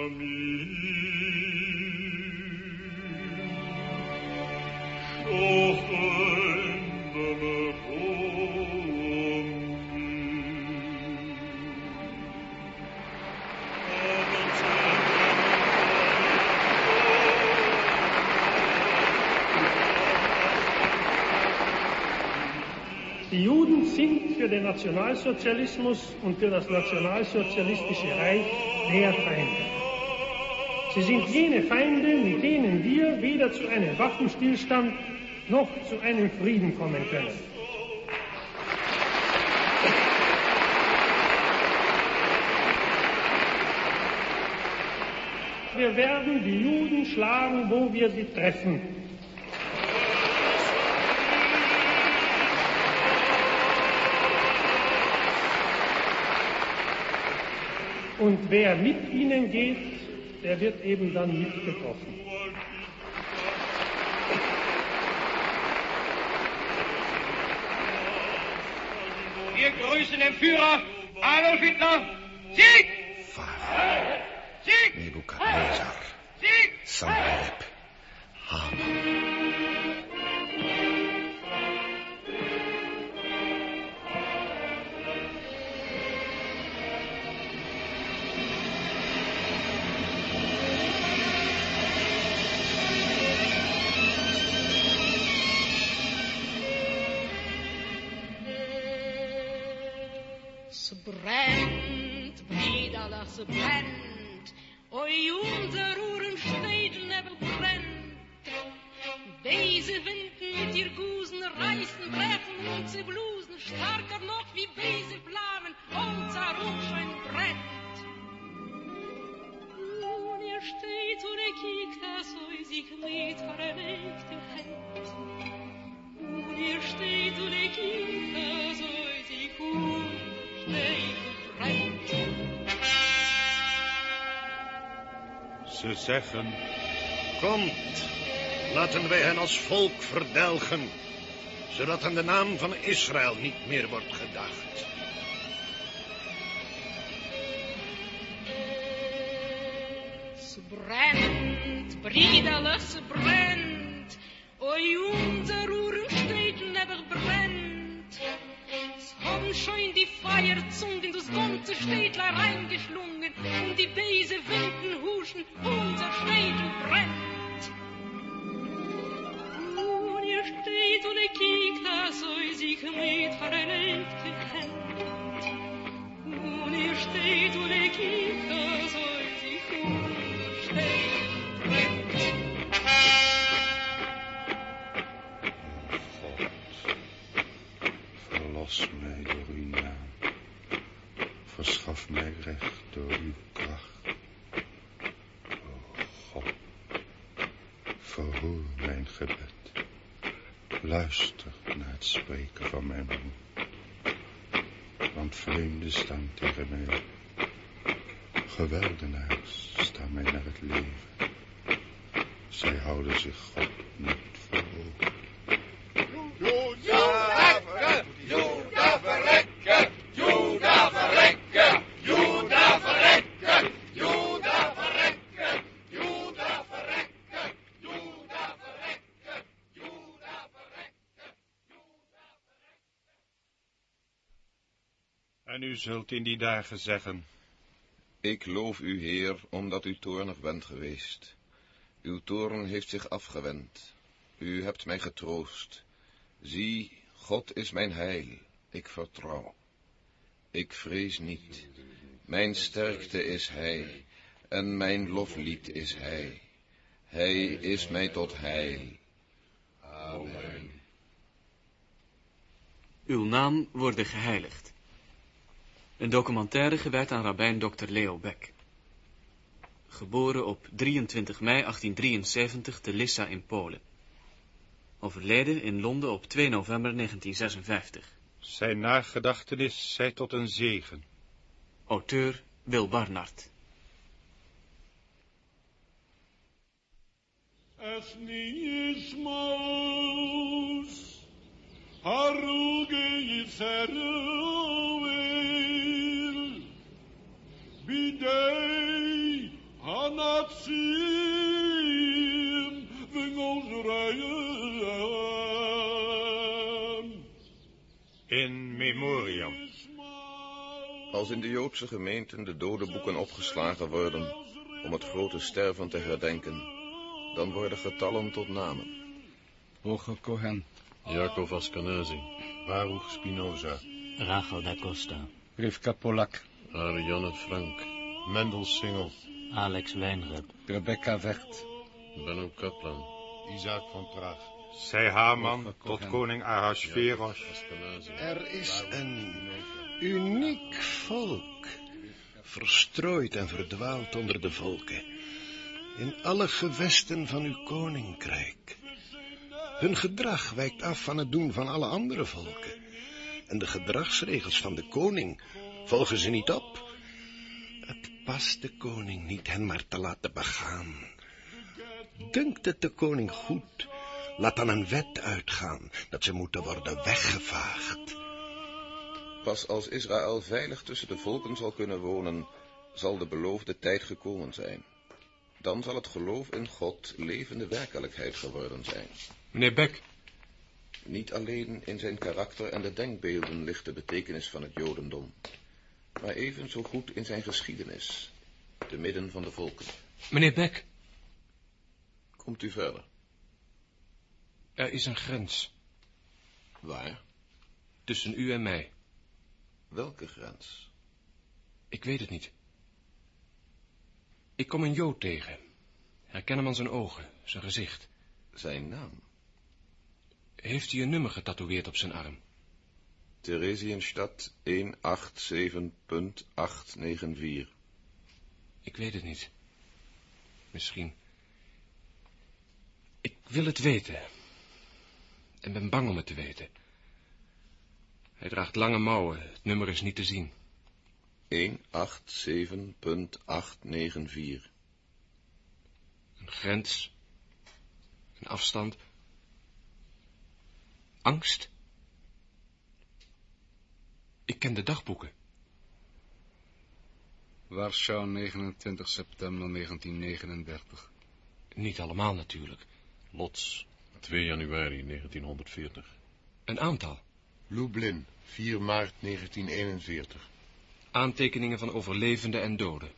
Die Juden sind für den Nationalsozialismus und für das nationalsozialistische Reich der Feinde. Sie sind jene Feinde, mit denen wir weder zu einem Waffenstillstand noch zu einem Frieden kommen können. Wir werden die Juden schlagen, wo wir sie treffen. Und wer mit ihnen geht, der wird eben dann mitgetroffen. Wir grüßen den Führer Adolf Hitler. Sieg! Sieg! Nebukadnezar, Sieg! Sanherib, Ze brandt, breedalig, ze brandt. Oi, onze roeren snijden hebben brennt. Deze winden met ihr Gusen reißen, brechen unsere Blusen, starker noch wie Besenflammen, unser Rotschein brennt. Steht und ihr kickt, es euch sich mit verlegt ihr Und ihr steht und ihr kickt, es euch sich um. Ze zeggen, komt, laten wij hen als volk verdelgen, zodat aan de naam van Israël niet meer wordt gedacht. Ze brennt, brederlich, ze brennt. Oi, unser Uhrenstädten aber brennt. Es haben schon die Feierzungen das ganze Städtler reingeschlungen und die böse Winden huschen, unser Städtel brennt. Und ihr steht und ihr kiekt, dass euch sich mit verlegte Hand. Und ihr steht und ihr kiekt, dass euch verlos mij door uw naam. Verschaf mij recht door uw kracht. O God, verhoor mijn gebed. Luister naar het spreken van mijn mond. Want vreemden staan tegen mij op. Geweldenaars staan mij naar het leven. Zij houden zich God niet zult in die dagen zeggen, Ik loof u, Heer, omdat u toornig bent geweest. Uw toorn heeft zich afgewend. U hebt mij getroost. Zie, God is mijn heil. Ik vertrouw. Ik vrees niet. Mijn sterkte is Hij, en mijn loflied is Hij. Hij is mij tot heil. Amen. Uw naam worden geheiligd. Een documentaire gewijd aan rabbijn Dr. Leo Beck. Geboren op 23 mei 1873 te Lissa in Polen. Overleden in Londen op 2 november 1956. zijn nagedachtenis zij tot een zegen. Auteur Wil Barnard. Es bidei. In memoriam. Als in de Joodse gemeenten de dodenboeken opgeslagen worden om het grote sterven te herdenken, dan worden getallen tot namen. Hoge Cohen. Jacob Askenazi. Baruch Spinoza. Rachel da Costa. Rivka Polak. Ariane Frank. Mendel Singel. Alex Wijnrep. Rebecca Vecht. Benno Kaplan. Isaac van Praag. Zij Haman tot koning Ahasveros. Er is een uniek volk, verstrooid en verdwaald onder de volken, in alle gewesten van uw koninkrijk. Hun gedrag wijkt af van het doen van alle andere volken, en de gedragsregels van de koning volgen ze niet op. Het past de koning niet hen maar te laten begaan. Dunkt het de koning goed, laat dan een wet uitgaan dat ze moeten worden weggevaagd. Pas als Israël veilig tussen de volken zal kunnen wonen, zal de beloofde tijd gekomen zijn. Dan zal het geloof in God levende werkelijkheid geworden zijn. Meneer Beck, Niet alleen in zijn karakter en de denkbeelden ligt de betekenis van het Jodendom, maar even zo goed in zijn geschiedenis, te midden van de volken. meneer Beck, Komt u verder. er is een grens Waar? tussen u en mij. Welke grens? Ik weet het niet. Ik kom een Jood tegen. Herken hem aan zijn ogen, zijn gezicht. Zijn naam? Heeft hij een nummer getatoeëerd op zijn arm? Theresienstadt 187.894. Ik weet het niet. Misschien. Ik wil het weten. En ben bang om het te weten. Hij draagt lange mouwen. Het nummer is niet te zien. 187.894. Een grens. Een afstand. Angst. Ik ken de dagboeken. Warschau, 29 september 1939. Niet allemaal natuurlijk. Lots. 2 januari 1940. Een aantal. Lublin. 4 maart 1941. Aantekeningen van overlevenden en doden.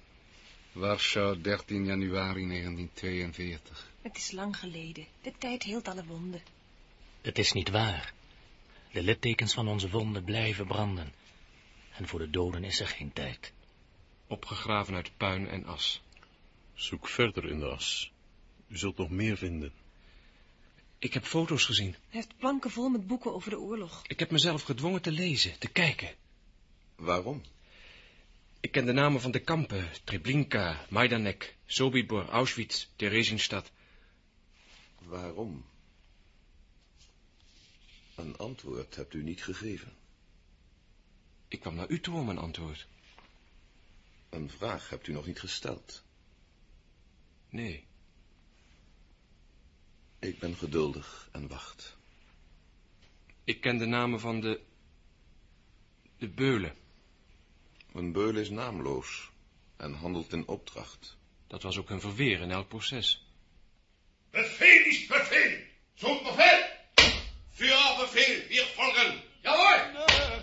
Warschau, 13 januari 1942. Het is lang geleden. De tijd heelt alle wonden. Het is niet waar. De littekens van onze wonden blijven branden. En voor de doden is er geen tijd. Opgegraven uit puin en as. Zoek verder in de as. U zult nog meer vinden. Ik heb foto's gezien. Hij heeft planken vol met boeken over de oorlog. Ik heb mezelf gedwongen te lezen, te kijken. Waarom? Ik ken de namen van de kampen. Treblinka, Majdanek, Sobibor, Auschwitz, Theresienstadt. Waarom? Een antwoord hebt u niet gegeven. Ik kwam naar u toe om een antwoord. Een vraag hebt u nog niet gesteld. Nee, Ik ben geduldig en wacht. ik ken de namen van de... de beulen. Een beul is naamloos en handelt in opdracht. Dat was ook een verweer in elk proces. Befehl ist Befehl. Zum Befehl. Für Befehl, wir folgen. Jawohl.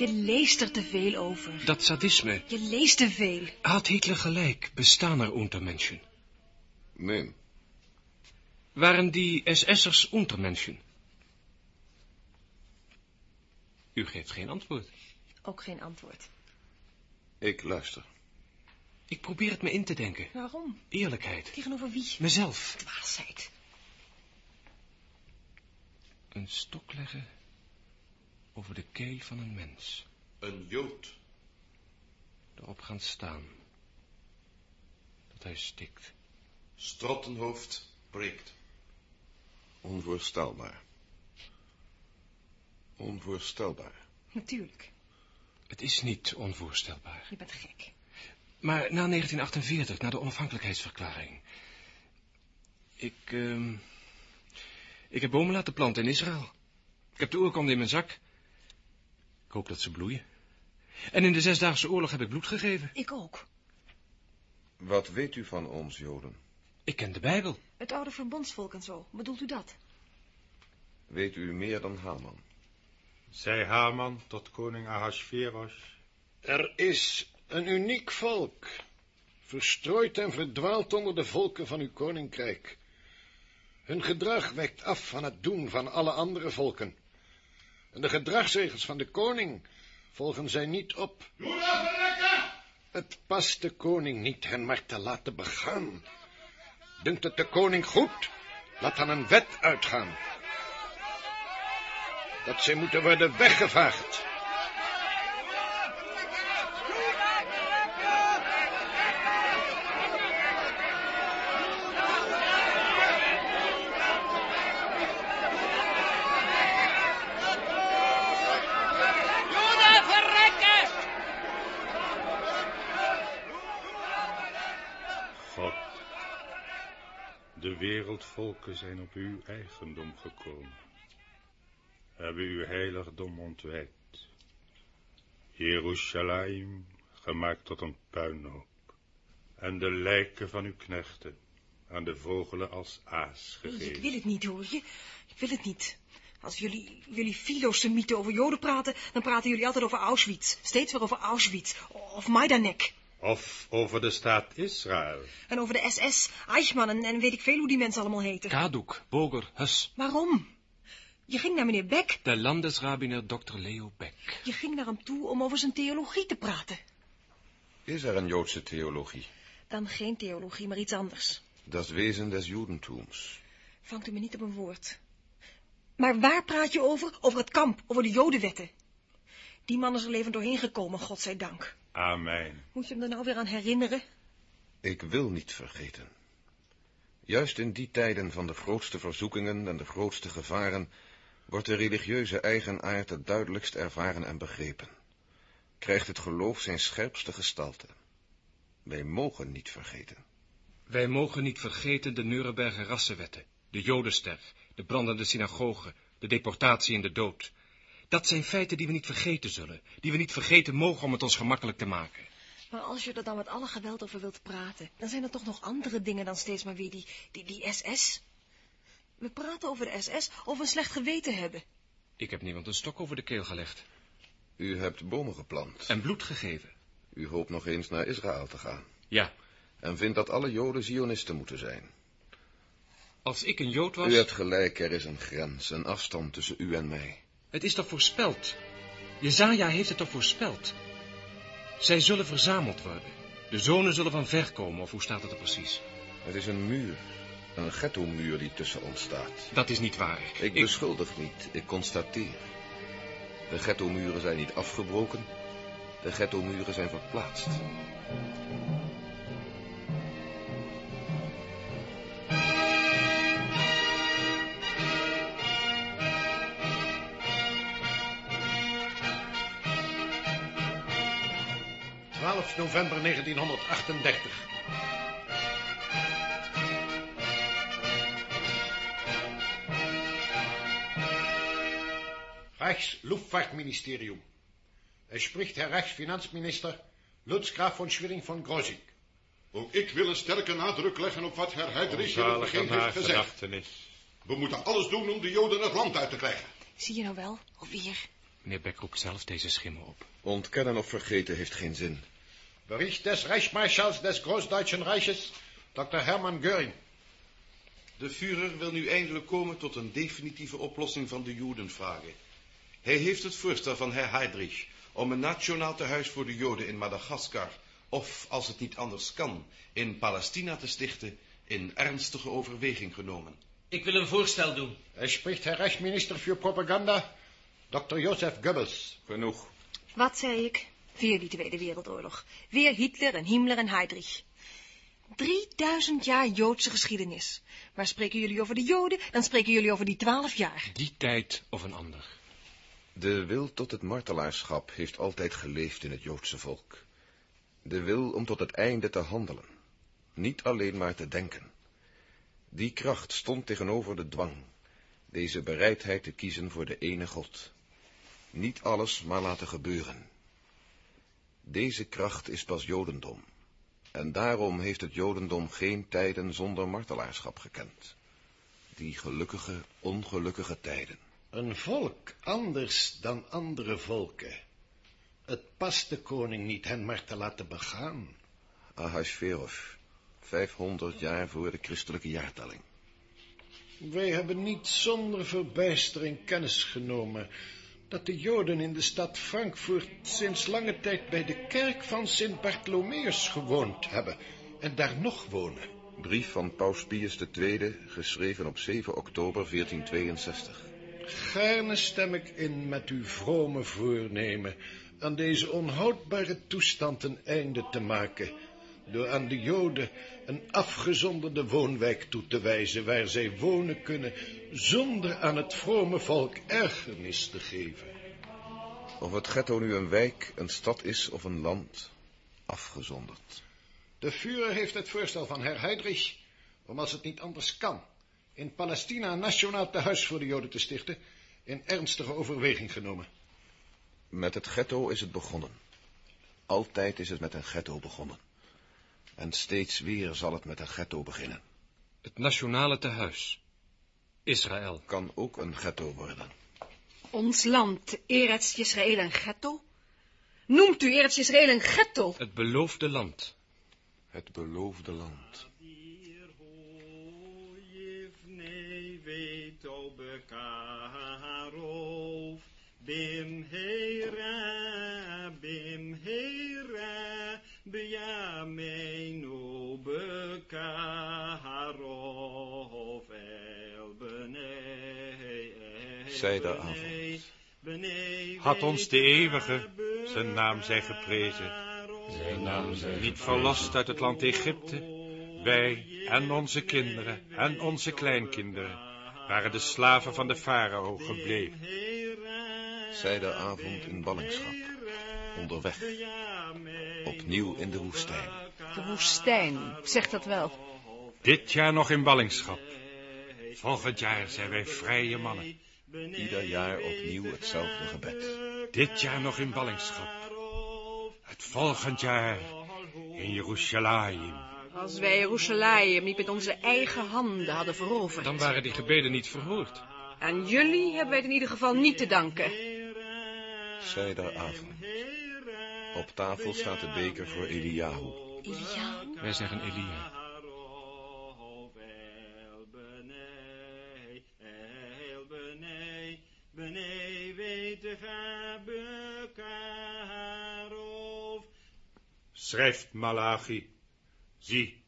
Je leest er te veel over. dat sadisme. Je leest te veel. Had Hitler gelijk, bestaan er Untermenschen? Nee, Waren die SS'ers Untermenschen? U geeft geen antwoord. Ook geen antwoord. ik luister. Ik probeer het me in te denken. Waarom? Eerlijkheid. Tegenover wie? Mezelf. Dwaasheid. Een stok leggen over de keel van een mens. Een Jood. Erop gaan staan. Dat hij stikt. Strottenhoofd breekt. Onvoorstelbaar. Onvoorstelbaar. Natuurlijk. Het is niet onvoorstelbaar. Je bent gek. Maar na 1948, na de onafhankelijkheidsverklaring... Ik, ehm ik heb bomen laten planten in Israël. Ik heb de oorkonde in mijn zak. Ik hoop dat ze bloeien. En in de Zesdaagse Oorlog heb ik bloed gegeven. Ik ook. Wat weet u van ons, Joden? Ik ken de Bijbel. Het oude verbondsvolk en zo. Bedoelt u dat? Weet u meer dan Haman? Zei Haman tot koning Ahasveros. Er is een uniek volk, verstrooid en verdwaald onder de volken van uw koninkrijk. Hun gedrag wijkt af van het doen van alle andere volken. En de gedragsregels van de koning volgen zij niet op. Het past de koning niet hen maar te laten begaan. Dunkt het de koning goed, laat dan een wet uitgaan. Dat zij moeten worden weggevaagd. Joden verrekken! God, de wereldvolken zijn op uw eigendom gekomen. Hebben uw heiligdom ontwijd. Jeruzalem gemaakt tot een puinhoop. En de lijken van uw knechten aan de vogelen als aas Ik gegeven. wil het niet, hoor je. Ik wil het niet. Als jullie, jullie filosemieten over Joden praten, dan praten jullie altijd over Auschwitz. Steeds weer over Auschwitz. Of Majdanek. Of over de staat Israël. En over de SS, Eichmann en, en weet ik veel hoe die mensen allemaal heten. Kaduk, Boger, Hus. Waarom? Je ging naar meneer Beck. De landesrabbiner Dr. Leo Beck. Je ging naar hem toe om over zijn theologie te praten. Is er een Joodse theologie? Dan geen theologie, maar iets anders. Dat wezen des Judentums. Vangt u me niet op een woord. Maar waar praat je over? Over het kamp, over de jodenwetten. Die man is er levend doorheen gekomen, godzijdank. Amen. Moet je hem er nou weer aan herinneren? Ik wil niet vergeten. Juist in die tijden van de grootste verzoekingen en de grootste gevaren wordt de religieuze eigenaard het duidelijkst ervaren en begrepen. Krijgt het geloof zijn scherpste gestalte. Wij mogen niet vergeten. Wij mogen niet vergeten de Nuremberger rassenwetten, de jodenster, de brandende synagoge, de deportatie en de dood. Dat zijn feiten die we niet vergeten zullen, die we niet vergeten mogen om het ons gemakkelijk te maken. Maar als je er dan met alle geweld over wilt praten, dan zijn er toch nog andere dingen dan steeds maar weer die, die, die SS? We praten over de SS of we een slecht geweten hebben. Ik heb niemand een stok over de keel gelegd. U hebt bomen geplant. En bloed gegeven. U hoopt nog eens naar Israël te gaan. Ja. En vindt dat alle Joden Zionisten moeten zijn. Als ik een Jood was... U hebt gelijk, er is een grens, een afstand tussen u en mij. Het is toch voorspeld? Jezaja heeft het toch voorspeld? Zij zullen verzameld worden. De zonen zullen van ver komen, of hoe staat het er precies? Het is een muur, een ghetto-muur die tussen ons staat. Dat is niet waar. Ik beschuldig niet, ik constateer. De ghetto-muren zijn niet afgebroken, de ghetto-muren zijn verplaatst. November 1938. Reichsluftfahrtministerium. Es spricht Herr Reichsfinanzminister Lutz Graf von Schwering von Grosik. Ook ik wil een sterke nadruk leggen op wat Herr Heydrich in het begin heeft gezegd. We moeten alles doen om de Joden het land uit te krijgen. Zie je nou wel? Alweer. Meneer Beck roept zelf deze schimmel op. Ontkennen of vergeten heeft geen zin. Bericht des Reichsmarschalls des Großdeutschen Reiches, Dr. Hermann Göring. De Führer wil nu eindelijk komen tot een definitieve oplossing van de Jodenvragen. Hij heeft het voorstel van Herr Heydrich om een nationaal tehuis voor de Joden in Madagaskar, of als het niet anders kan, in Palestina te stichten, in ernstige overweging genomen. Ik wil een voorstel doen. Es spricht Herr Reichsminister für Propaganda, Dr. Joseph Goebbels. Genoeg. Wat zei ik? Weer die Tweede Wereldoorlog. Weer Hitler en Himmler en Heydrich. 3000 jaar Joodse geschiedenis. Maar spreken jullie over de Joden, dan spreken jullie over die twaalf jaar. Die tijd of een ander. De wil tot het martelaarschap heeft altijd geleefd in het Joodse volk. De wil om tot het einde te handelen, niet alleen maar te denken. Die kracht stond tegenover de dwang, deze bereidheid te kiezen voor de ene God. Niet alles maar laten gebeuren. Deze kracht is pas Jodendom, en daarom heeft het Jodendom geen tijden zonder martelaarschap gekend. Die gelukkige, ongelukkige tijden. Een volk anders dan andere volken. Het past de koning niet hen maar te laten begaan. Ahasverus, 500 jaar voor de christelijke jaartelling. Wij hebben niet zonder verbijstering kennis genomen dat de Joden in de stad Frankfurt sinds lange tijd bij de kerk van Sint Bartholomeus gewoond hebben en daar nog wonen. Brief van Paus Pius II, geschreven op 7 oktober 1462. Gaarne stem ik in met uw vrome voornemen aan deze onhoudbare toestand een einde te maken, door aan de Joden een afgezonderde woonwijk toe te wijzen, waar zij wonen kunnen, zonder aan het vrome volk ergernis te geven. Of het ghetto nu een wijk, een stad is of een land, afgezonderd. De Führer heeft het voorstel van Herr Heydrich, om als het niet anders kan, in Palestina een nationaal tehuis voor de Joden te stichten, in ernstige overweging genomen. Met het ghetto is het begonnen. Altijd is het met een ghetto begonnen. En steeds weer zal het met een ghetto beginnen. Het nationale tehuis. Israël. Kan ook een ghetto worden. Ons land, Eretz Israël een ghetto? Noemt u Eretz Israël een ghetto? Het beloofde land. Het beloofde land. Bim bim biyameinu bekarov el benei. Zij de avond. Had ons de eeuwige, zijn naam zij geprezen. Zijn naam zij Niet verlost uit het land Egypte, wij en onze kinderen en onze kleinkinderen waren de slaven van de farao gebleven. Zij de avond in ballingschap, onderweg, opnieuw in de woestijn. De woestijn, zegt dat wel. Dit jaar nog in ballingschap. Volgend jaar zijn wij vrije mannen. Ieder jaar opnieuw hetzelfde gebed. Dit jaar nog in ballingschap. Het volgend jaar in Jeruzalem. Als wij Jeruzalem niet met onze eigen handen hadden veroverd. Dan waren die gebeden niet verhoord. Aan jullie hebben wij het in ieder geval niet te danken. Zij avond. Op tafel staat de beker voor Eliyahu. Eliyahu? Wij zeggen Elia. Schrijft Malachi. Zie,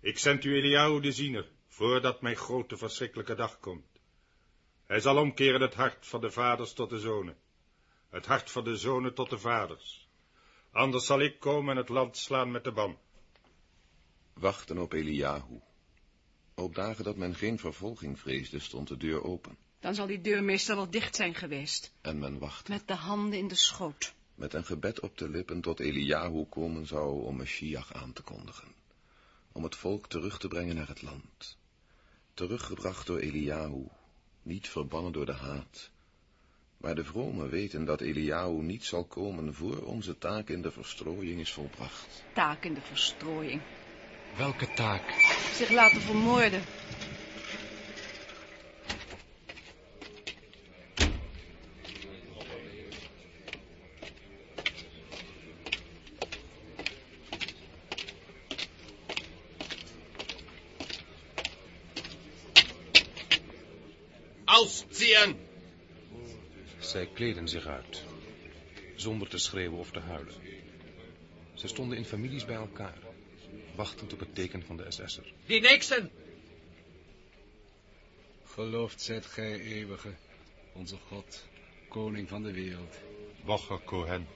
ik zend u Eliyahu de ziener, voordat mijn grote verschrikkelijke dag komt. Hij zal omkeren het hart van de vaders tot de zonen, het hart van de zonen tot de vaders. Anders zal ik komen en het land slaan met de ban. Wachten op Eliyahu. Op dagen dat men geen vervolging vreesde, stond de deur open. Dan zal die deur meestal wel dicht zijn geweest. En men wachtte. Met de handen in de schoot. Met een gebed op de lippen tot Eliyahu komen zou om Mashiach aan te kondigen. Om het volk terug te brengen naar het land. Teruggebracht door Eliyahu, niet verbannen door de haat. Maar de vromen weten dat Eliyahu niet zal komen voor onze taak in de verstrooiing is volbracht. Taak in de verstrooiing. Welke taak? Zich laten vermoorden. Zij kleden zich uit, zonder te schreeuwen of te huilen. Ze stonden in families bij elkaar, wachtend op het teken van de SS'er. Die nächsten! Geloofd zijt gij, eeuwige, onze God, koning van de wereld. Wacher Kohen.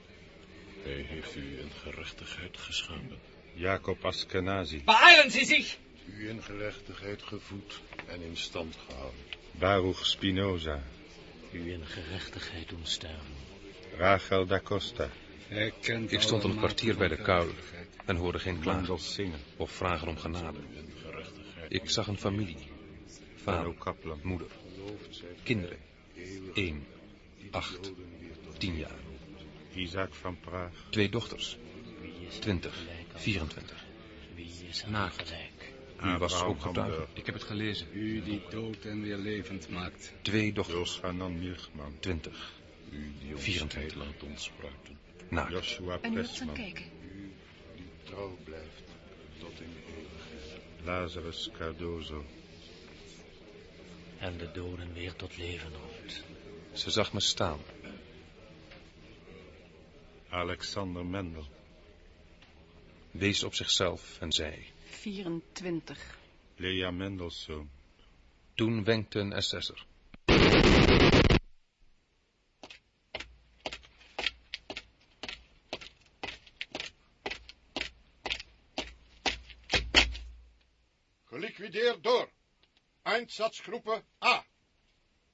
Hij heeft u in gerechtigheid geschapen. Jacob Askenazi. Beeilen Sie sich! U in gerechtigheid gevoed en in stand gehouden. Baruch Spinoza. U in gerechtigheid doen sterven. Rachel da Costa. Ik stond een kwartier bij de kuil en hoorde geen klagen zingen. of vragen om genade. Ik zag een familie. Vader, moeder, kinderen. 1, 8, 10 jaar. Isaac van Praag. Twee dochters. 20, 24. Wie is er Naakt. U was Abraham ook getuige. Burg. Ik heb het gelezen. U die dood en weer levend maakt. Twee dochters. 20, U die ons 24. heil laat ontspruiten. naakt. Joshua En u gaan kijken. Die trouw blijft tot in eeuwigheid. Lazarus Cardozo. En de doden weer tot leven roept. Ze zag me staan. Alexander Mendel. Wees op zichzelf en zei. 24. Lea Mendelssohn. Toen wenkte een SS'er. Geliquideerd door Einsatzgroepen A.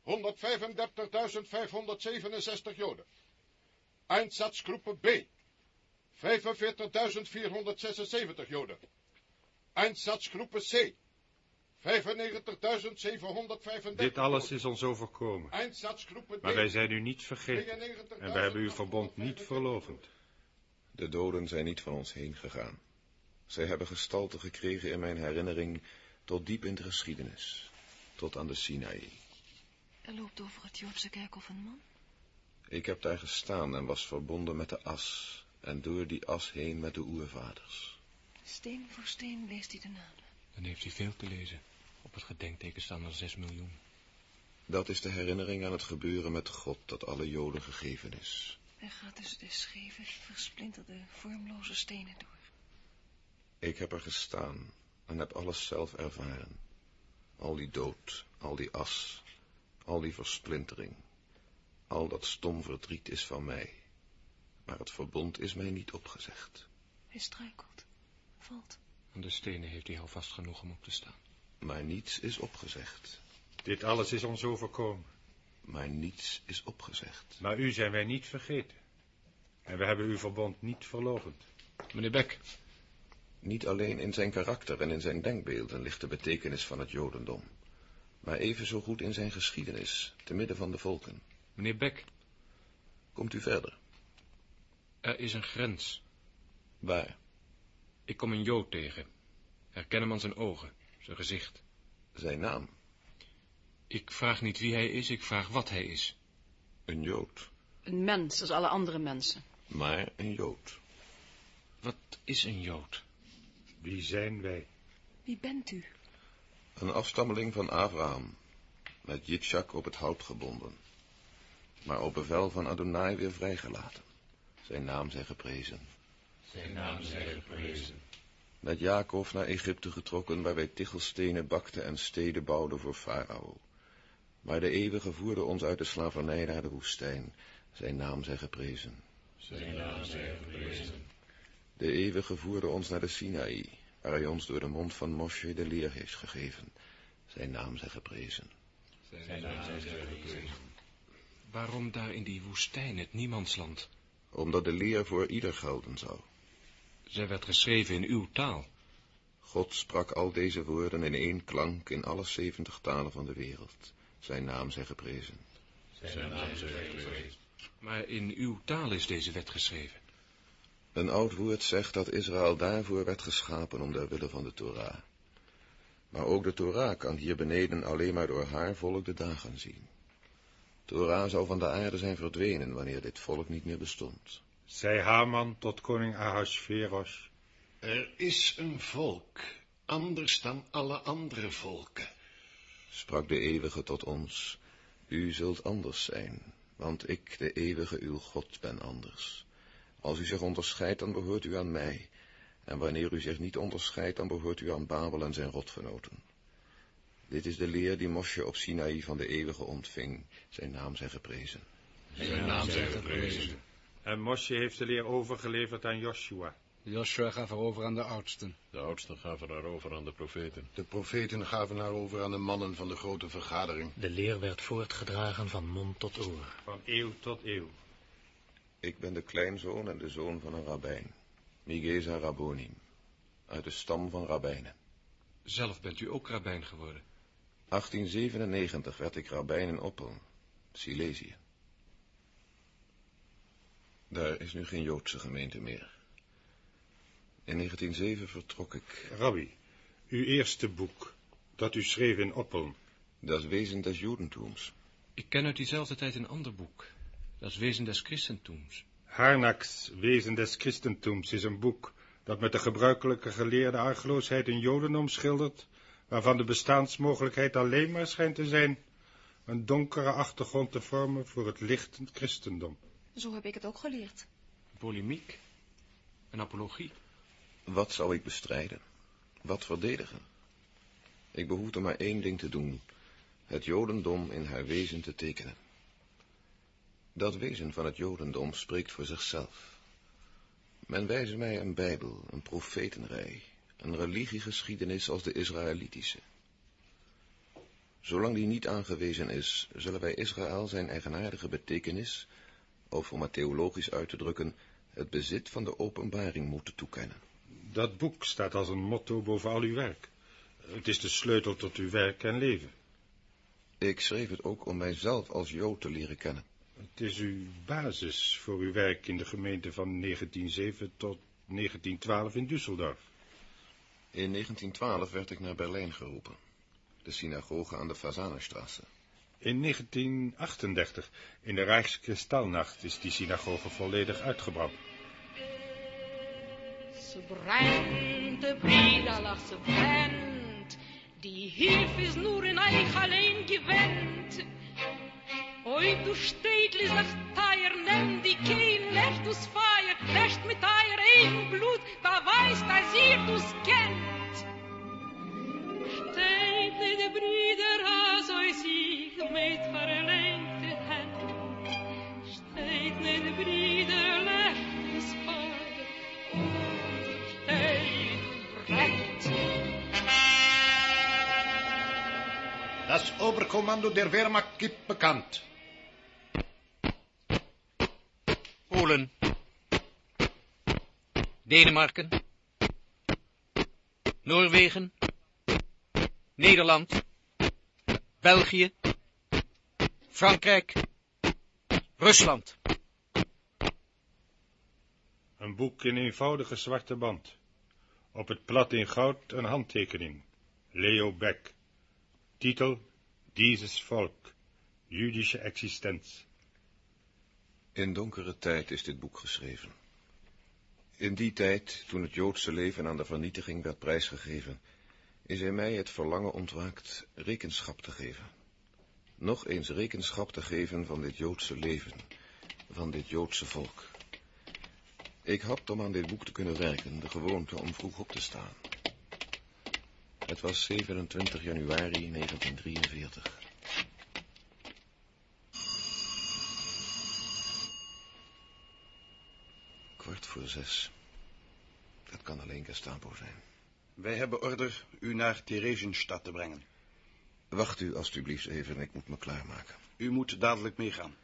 135.567 Joden. Einsatzgroepen B. 45.476 Joden. Einsatzgroepen C. 95.735 Dit alles is ons overkomen. Maar wij zijn u niet vergeten. En wij hebben uw verbond niet verloochend. De doden zijn niet van ons heen gegaan. Zij hebben gestalte gekregen in mijn herinnering tot diep in de geschiedenis, tot aan de Sinaï. Er loopt over het Joodse kerkhof een man. Ik heb daar gestaan en was verbonden met de as, en door die as heen met de oervaders. Steen voor steen leest hij de namen. Dan heeft hij veel te lezen. Op het gedenkteken staan er 6 miljoen. Dat is de herinnering aan het gebeuren met God dat alle Joden gegeven is. Hij gaat tussen de scheve, versplinterde, vormloze stenen door. Ik heb er gestaan en heb alles zelf ervaren. Al die dood, al die as, al die versplintering. Al dat stom verdriet is van mij. Maar het verbond is mij niet opgezegd. Hij struikelt, valt. Aan de stenen heeft hij houvast genoeg om op te staan. Maar niets is opgezegd. Dit alles is ons overkomen. Maar niets is opgezegd. Maar u zijn wij niet vergeten. En we hebben uw verbond niet verloochend. Meneer Beck, Niet alleen in zijn karakter en in zijn denkbeelden ligt de betekenis van het Jodendom, maar evenzo goed in zijn geschiedenis, te midden van de volken. meneer Beck, Komt u verder? er is een grens. Waar? Ik kom een Jood tegen. Herken hem aan zijn ogen, zijn gezicht. Zijn naam? Ik vraag niet wie hij is, ik vraag wat hij is. Een Jood. Een mens, als alle andere mensen. Maar een Jood. Wat is een Jood? Wie zijn wij? Wie bent u? Een afstammeling van Abraham, met Yitzhak op het hout gebonden, maar op bevel van Adonai weer vrijgelaten. Zijn naam zij geprezen. Zijn naam zij geprezen. Met Jacob naar Egypte getrokken, waar wij tichelstenen bakten en steden bouwden voor Farao. Maar de eeuwige voerde ons uit de slavernij naar de woestijn. Zijn naam zij geprezen. Zijn naam zij geprezen. De eeuwige voerde ons naar de Sinaï, waar hij ons door de mond van Moshe de leer heeft gegeven. Zijn naam zij geprezen. Zijn naam zij geprezen. Waarom daar in die woestijn, het niemandsland? Omdat de leer voor ieder gelden zou. Zij werd geschreven in uw taal. God sprak al deze woorden in één klank in alle zeventig talen van de wereld. Zijn naam zij geprezen. Zijn naam zij geprezen. Maar in uw taal is deze wet geschreven. Een oud woord zegt dat Israël daarvoor werd geschapen om der wille van de Torah. Maar ook de Torah kan hier beneden alleen maar door haar volk de dagen zien. Torah zou van de aarde zijn verdwenen wanneer dit volk niet meer bestond. Zij Haman tot koning Ahasveros. Er is een volk, anders dan alle andere volken. Sprak de eeuwige tot ons, u zult anders zijn, want ik, de eeuwige uw God, ben anders. Als u zich onderscheidt, dan behoort u aan mij, en wanneer u zich niet onderscheidt, dan behoort u aan Babel en zijn rotgenoten. Dit is de leer die Mosje op Sinaï van de eeuwige ontving, zijn naam zij geprezen. Zijn naam zij geprezen. En Mosje heeft de leer overgeleverd aan Joshua. Joshua gaf haar over aan de oudsten. De oudsten gaven haar over aan de profeten. De profeten gaven haar over aan de mannen van de grote vergadering. De leer werd voortgedragen van mond tot oor. Van eeuw tot eeuw. Ik ben de kleinzoon en de zoon van een rabbijn. Migeza Rabbonim. Uit de stam van rabbijnen. Zelf bent u ook rabbijn geworden. 1897 werd ik rabbijn in Oppel, Silesië. Daar is nu geen Joodse gemeente meer. In 1907 vertrok ik. Rabbi, uw eerste boek, dat u schreef in Oppel. Dat Wezen des Judentums. Ik ken uit diezelfde tijd een ander boek. Dat Wezen des Christentums. Harnax, Wezen des Christentums, is een boek dat met de gebruikelijke geleerde argeloosheid een jodendom schildert, waarvan de bestaansmogelijkheid alleen maar schijnt te zijn een donkere achtergrond te vormen voor het lichtend christendom. Zo heb ik het ook geleerd. Polemiek. Een apologie. Wat zou ik bestrijden? Wat verdedigen? Ik behoefde maar één ding te doen, het jodendom in haar wezen te tekenen. Dat wezen van het jodendom spreekt voor zichzelf. Men wijze mij een bijbel, een profetenrij, een religiegeschiedenis als de Israëlitische. Zolang die niet aangewezen is, zullen wij Israël zijn eigenaardige betekenis, of om het theologisch uit te drukken, het bezit van de openbaring moeten toekennen. Dat boek staat als een motto boven al uw werk. Het is de sleutel tot uw werk en leven. Ik schreef het ook om mijzelf als Jood te leren kennen. Het is uw basis voor uw werk in de gemeente van 1907 tot 1912 in Düsseldorf. In 1912 werd ik naar Berlijn geroepen. De synagoge aan de Fasanenstraße. In 1938, in de Rijkskristallnacht, is die synagoge volledig uitgebrand. Ze brennt, de Brüderlach, ze brennt. Die Hilf is nur in euch allein gewend. Oi, du Städtli, sagt Teier, nimm die Kehl, löscht us Feier, löscht mit euer eigen Blut, beweist, dass ihr dus kennt. Das Oberkommando der Wehrmacht gibt bekannt. Polen. Denemarken. Noorwegen. Nederland. België. Frankrijk. Rusland. Een boek in eenvoudige zwarte band. Op het plat in goud een handtekening. Leo Beck. Titel Dieses Volk. Jüdische Existenz. In donkere tijd is dit boek geschreven. In die tijd, toen het Joodse leven aan de vernietiging werd prijsgegeven, is in mij het verlangen ontwaakt rekenschap te geven. Nog eens rekenschap te geven van dit Joodse leven, van dit Joodse volk. Ik had om aan dit boek te kunnen werken de gewoonte om vroeg op te staan. Het was 27 januari 1943. Kwart voor zes. Dat kan alleen Gestapo zijn. Wij hebben order u naar Theresienstadt te brengen. Wacht u alstublieft even, ik moet me klaarmaken. U moet dadelijk meegaan.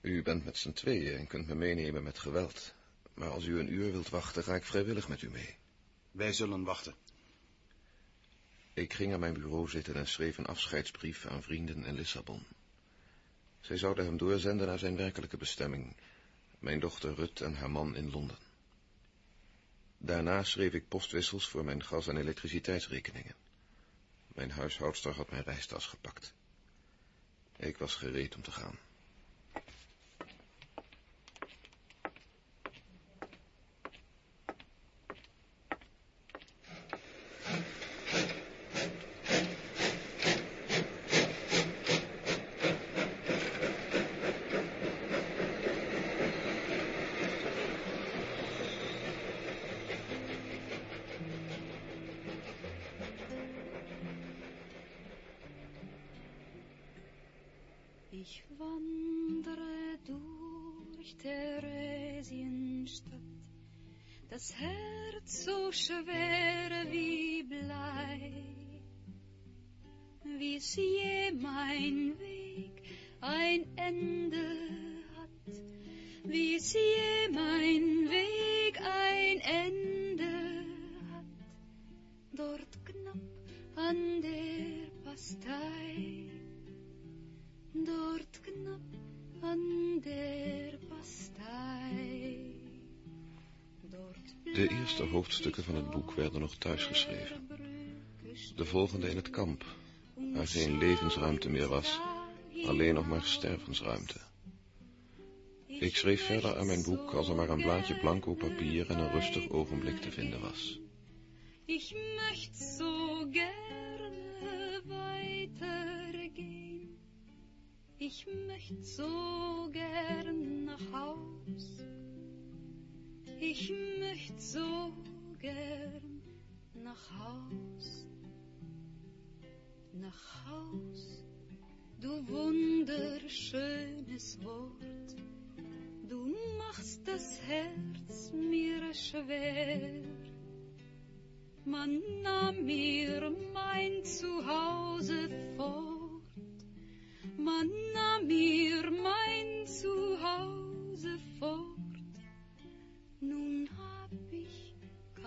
U bent met z'n tweeën en kunt me meenemen met geweld. Maar als u een uur wilt wachten, ga ik vrijwillig met u mee. Wij zullen wachten. Ik ging aan mijn bureau zitten en schreef een afscheidsbrief aan vrienden in Lissabon. Zij zouden hem doorzenden naar zijn werkelijke bestemming, mijn dochter Rut en haar man in Londen. Daarna schreef ik postwissels voor mijn gas- en elektriciteitsrekeningen. Mijn huishoudster had mijn reistas gepakt. Ik was gereed om te gaan. Werden nog thuis geschreven. De volgende in het kamp, waar geen levensruimte meer was, alleen nog maar stervensruimte. Ik schreef verder aan mijn boek als er maar een blaadje blanco papier en een rustig ogenblik te vinden was. Ich möcht so gerne weitergehen. Ich möcht so gern nach Haus. Ich möcht so gern nach Haus. Nach Haus, du wunderschönes Wort. Du machst das Herz mir schwer. Man nahm mir mein Zuhause fort. Man nahm mir mein Zuhause fort. Nun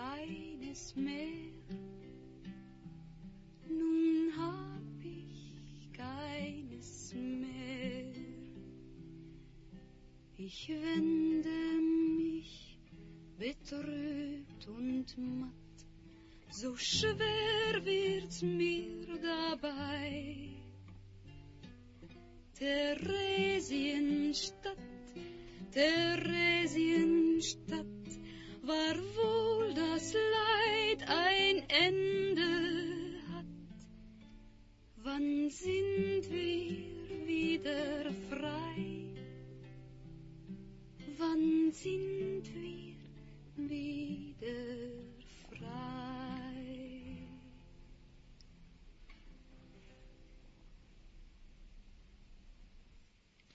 keines mehr. Nun hab ich keines mehr. Ich wende mich betrübt und matt. So schwer wird's mir dabei. Theresienstadt, Theresienstadt, war wohl das Leid ein Ende hat. Wann sind wir wieder frei? Wann sind wir wieder frei?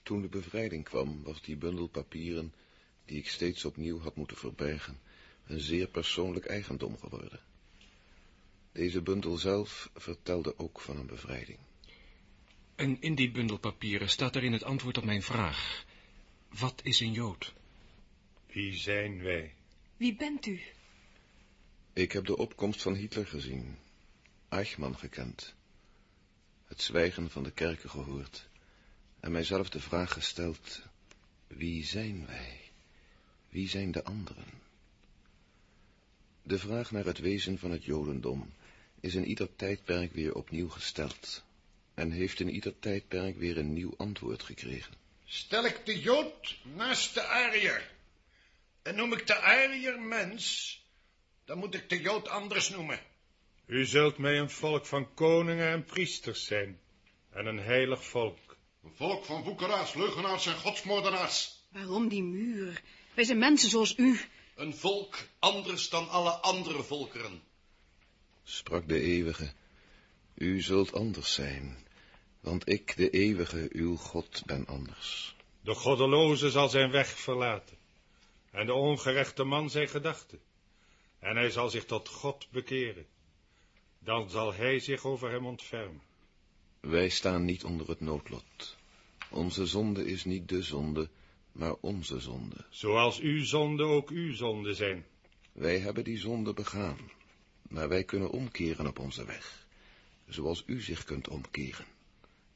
Toen de bevrijding kwam, was die bundel papieren, die ik steeds opnieuw had moeten verbergen, een zeer persoonlijk eigendom geworden. Deze bundel zelf vertelde ook van een bevrijding. En in die bundel papieren staat erin het antwoord op mijn vraag. Wat is een Jood? Wie zijn wij? Wie bent u? Ik heb de opkomst van Hitler gezien, Eichmann gekend, het zwijgen van de kerken gehoord en mijzelf de vraag gesteld, wie zijn wij? Wie zijn de anderen? De vraag naar het wezen van het Jodendom is in ieder tijdperk weer opnieuw gesteld en heeft in ieder tijdperk weer een nieuw antwoord gekregen. Stel ik de Jood naast de Ariër en noem ik de Ariër mens, dan moet ik de Jood anders noemen. U zult mij een volk van koningen en priesters zijn en een heilig volk. Een volk van woekeraars, leugenaars en godsmoordenaars. Waarom die muur? Wij zijn mensen zoals u. Een volk anders dan alle andere volkeren. Sprak de eeuwige, u zult anders zijn, want ik, de eeuwige, uw God, ben anders. De goddeloze zal zijn weg verlaten, en de ongerechte man zijn gedachten, en hij zal zich tot God bekeren. Dan zal hij zich over hem ontfermen. Wij staan niet onder het noodlot. Onze zonde is niet de zonde, maar onze zonde. Zoals uw zonde ook uw zonde zijn. Wij hebben die zonde begaan, maar wij kunnen omkeren op onze weg, zoals u zich kunt omkeren,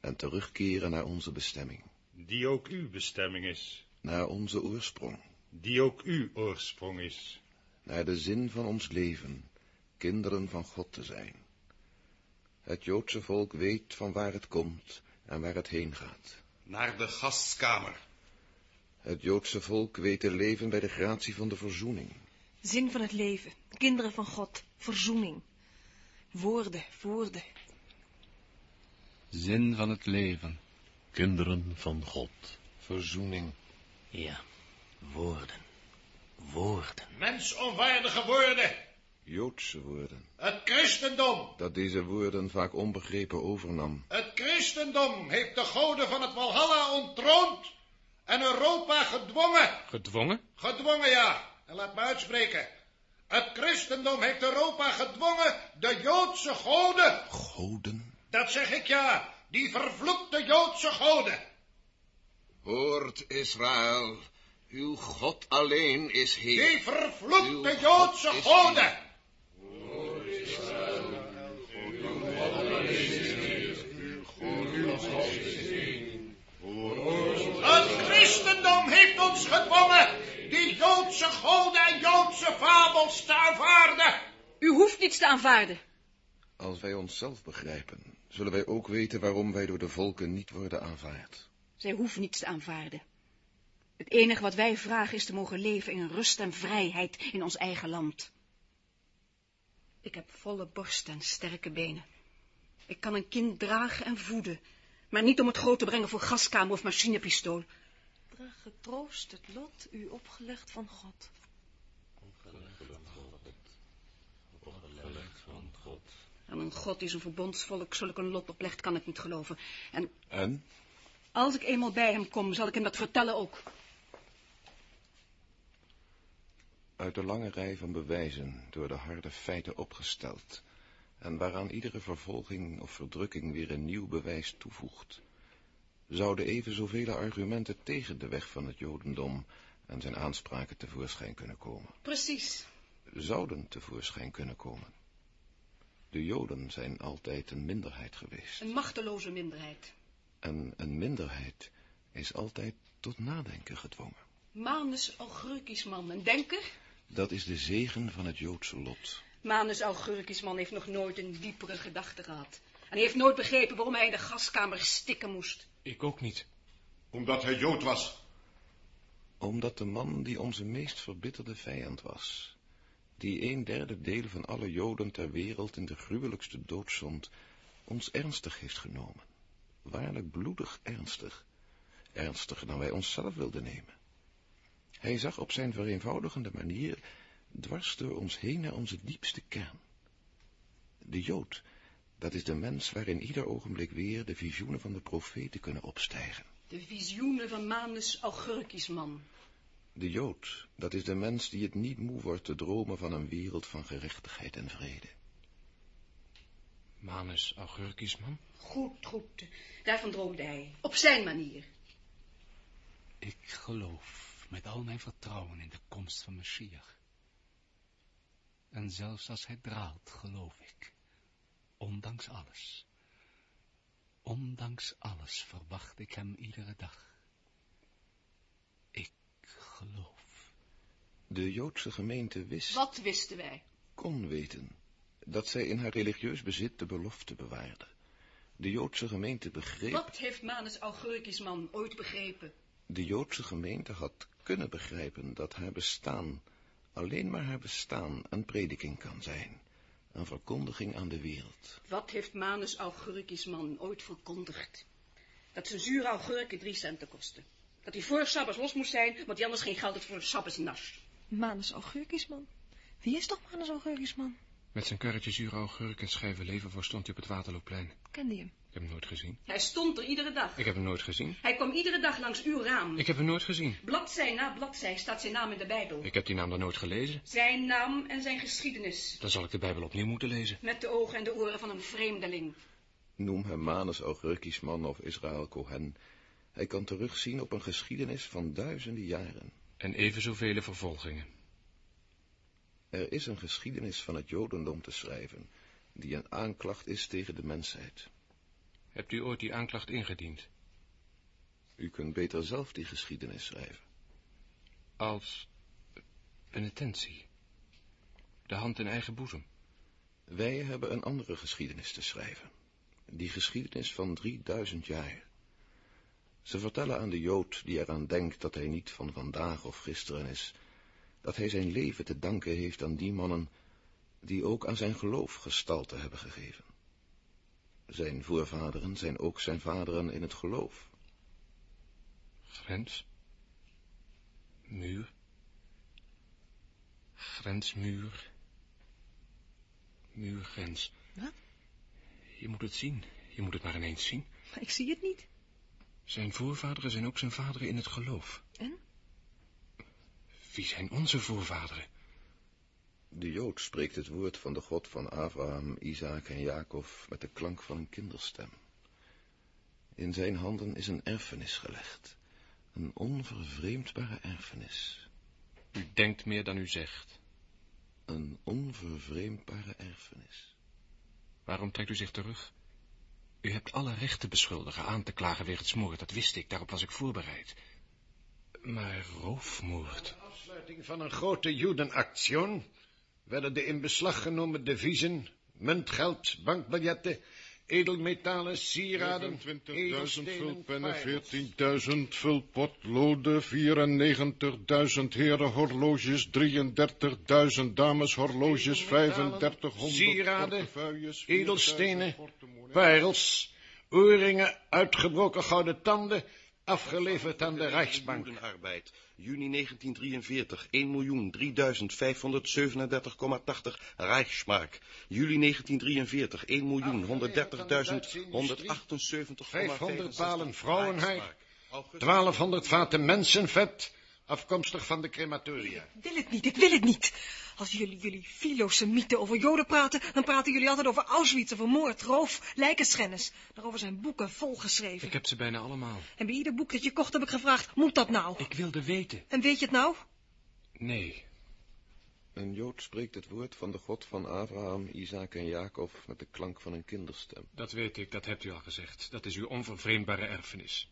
en terugkeren naar onze bestemming. Die ook uw bestemming is. Naar onze oorsprong. Die ook uw oorsprong is. Naar de zin van ons leven, kinderen van God te zijn. Het Joodse volk weet van waar het komt en waar het heen gaat. Naar de gastkamer. Het Joodse volk weet te leven bij de gratie van de verzoening. Zin van het leven, kinderen van God, verzoening. Woorden, woorden. Zin van het leven, kinderen van God. Verzoening. Ja, woorden, woorden. Mensonwaardige woorden. Joodse woorden. Het christendom. Dat deze woorden vaak onbegrepen overnam. Het christendom heeft de goden van het Walhalla ontroond en Europa gedwongen. Gedwongen? Gedwongen, ja. En laat me uitspreken. Het christendom heeft Europa gedwongen de Joodse goden. Goden? Dat zeg ik ja, die vervloekte Joodse goden. Hoort Israël, uw God alleen is Heer. Die vervloekte Joodse goden. Het christendom heeft ons gedwongen die Joodse goden en Joodse fabels te aanvaarden. U hoeft niets te aanvaarden. Als wij onszelf begrijpen, zullen wij ook weten waarom wij door de volken niet worden aanvaard. Zij hoeft niets te aanvaarden. Het enige wat wij vragen is te mogen leven in rust en vrijheid in ons eigen land. Ik heb volle borst en sterke benen. Ik kan een kind dragen en voeden, maar niet om het groot te brengen voor gaskamer of machinepistool. Getroost het lot u opgelegd van God. Aan een God die zijn verbondsvolk zulk een lot oplegt, kan ik niet geloven. En En? als ik eenmaal bij hem kom, zal ik hem dat vertellen ook. Uit de lange rij van bewijzen door de harde feiten opgesteld, en waaraan iedere vervolging of verdrukking weer een nieuw bewijs toevoegt, zouden even zoveel argumenten tegen de weg van het Jodendom en zijn aanspraken tevoorschijn kunnen komen. Precies. Zouden tevoorschijn kunnen komen. De Joden zijn altijd een minderheid geweest. Een machteloze minderheid. En een minderheid is altijd tot nadenken gedwongen. Manus Augurkisman, een denker? Dat is de zegen van het Joodse lot. Manus Augurkisman heeft nog nooit een diepere gedachte gehad. En hij heeft nooit begrepen waarom hij in de gaskamer stikken moest. Ik ook niet. Omdat hij Jood was. Omdat de man die onze meest verbitterde vijand was, die een derde deel van alle Joden ter wereld in de gruwelijkste dood zond, ons ernstig heeft genomen. Waarlijk bloedig ernstig. Ernstiger dan wij onszelf wilden nemen. Hij zag op zijn vereenvoudigende manier dwars door ons heen naar onze diepste kern. De Jood, dat is de mens waarin ieder ogenblik weer de visioenen van de profeten kunnen opstijgen. De visioenen van Manus Augurkisman. De Jood, dat is de mens die het niet moe wordt te dromen van een wereld van gerechtigheid en vrede. Manus Augurkisman? Goed, goed. Daarvan droomde hij. Op zijn manier. Ik geloof met al mijn vertrouwen in de komst van Mashiach. En zelfs als hij draalt, geloof ik. Ondanks alles. Ondanks alles verwacht ik hem iedere dag. Ik geloof. De Joodse gemeente wist... Wat wisten wij? kon weten dat zij in haar religieus bezit de belofte bewaarde. De Joodse gemeente begreep... Wat heeft Manus Augurkisman ooit begrepen? De Joodse gemeente had kunnen begrijpen dat haar bestaan, alleen maar haar bestaan, een prediking kan zijn. Een verkondiging aan de wereld. Wat heeft Manus Augurkisman ooit verkondigd? Dat zijn zure augurken drie centen kosten. Dat hij voor Sabbas los moest zijn, want hij anders geen geld had voor Sabbas nas. Manus Augurkisman? Wie is toch Manus Augurkisman? Met zijn karretje zure augurk en schijven leverworst stond hij op het Waterloopplein. Kende je hem? Ik heb hem nooit gezien. Hij stond er iedere dag. Ik heb hem nooit gezien. Hij kwam iedere dag langs uw raam. Ik heb hem nooit gezien. Bladzij na bladzij staat zijn naam in de Bijbel. Ik heb die naam dan nooit gelezen. Zijn naam en zijn geschiedenis. Dan zal ik de Bijbel opnieuw moeten lezen. Met de ogen en de oren van een vreemdeling. Noem hem Manus Augurkisman of Israël Cohen. Hij kan terugzien op een geschiedenis van duizenden jaren. En even zoveel vervolgingen. Er is een geschiedenis van het Jodendom te schrijven, die een aanklacht is tegen de mensheid. Hebt u ooit die aanklacht ingediend? U kunt beter zelf die geschiedenis schrijven. Als penitentie. De hand in eigen boezem. Wij hebben een andere geschiedenis te schrijven. Die geschiedenis van 3000 jaar. Ze vertellen aan de Jood die eraan denkt dat hij niet van vandaag of gisteren is, dat hij zijn leven te danken heeft aan die mannen die ook aan zijn geloof gestalte hebben gegeven. Zijn voorvaderen zijn ook zijn vaderen in het geloof. Grens. Muur. Grensmuur. Muurgrens. Wat? Je moet het zien. Je moet het maar ineens zien. Maar ik zie het niet. Zijn voorvaderen zijn ook zijn vaderen in het geloof. En? Wie zijn onze voorvaderen? De Jood spreekt het woord van de God van Abraham, Isaac en Jacob met de klank van een kinderstem. In zijn handen is een erfenis gelegd, een onvervreemdbare erfenis. U denkt meer dan u zegt. Een onvervreemdbare erfenis. Waarom trekt u zich terug? U hebt alle recht te beschuldigen, aan te klagen wegens moord, dat wist ik, daarop was ik voorbereid. Maar roofmoord... De afsluiting van een grote judenactie werden de in beslag genomen deviezen, muntgeld, bankbiljetten, edelmetalen, sieraden, 25.000 edelstenen, vulpennen, parels. 14.000 vulpotloden, 94.000 herenhorloges, 33.000 dameshorloges, 3500 sieraden, edelstenen, 4000 parels, oorringen, uitgebroken gouden tanden, afgeleverd aan de Rijksbank. Judenarbeid. Juni 1943, 1.305.537,80 Reichsmark. Juli 1943, 1.130.178,65 500 palen vrouwenhaar, 1200 vaten mensenvet, afkomstig van de crematoria. Ik wil het niet, ik wil het niet. Als jullie, jullie filosemieten over joden praten, dan praten jullie altijd over Auschwitz, over moord, roof, lijkenschennis. Daarover zijn boeken volgeschreven. Ik heb ze bijna allemaal. En bij ieder boek dat je kocht heb ik gevraagd, moet dat nou? Ik wilde weten. En weet je het nou? Nee. Een Jood spreekt het woord van de God van Abraham, Isaac en Jacob met de klank van een kinderstem. Dat weet ik, dat hebt u al gezegd. Dat is uw onvervreemdbare erfenis.